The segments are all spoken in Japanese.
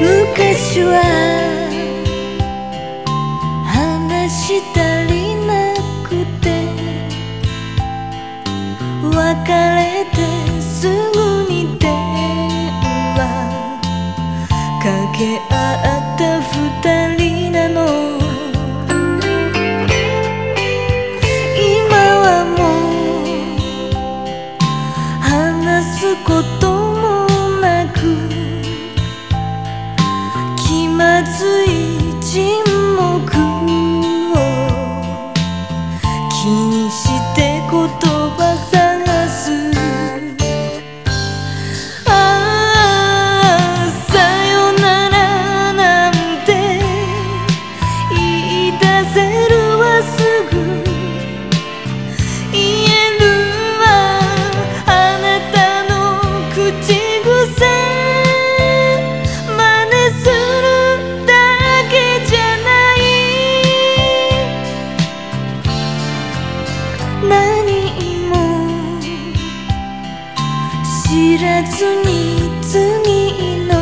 昔は話したりなくて別れてすぐに電話かけ合った二人知らずに次の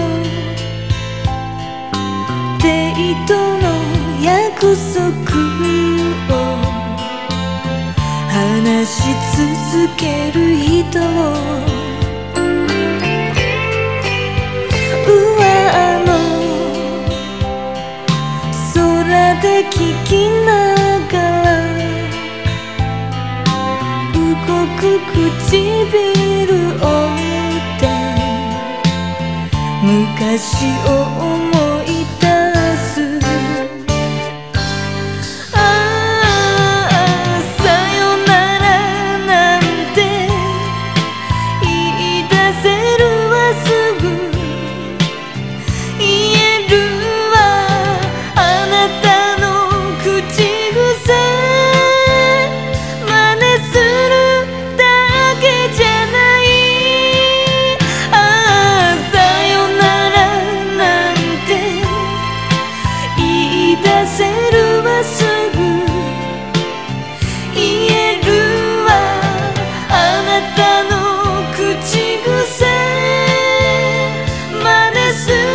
デートの約束を話し続ける人を上の空で聞きながら動く唇を。昔を思す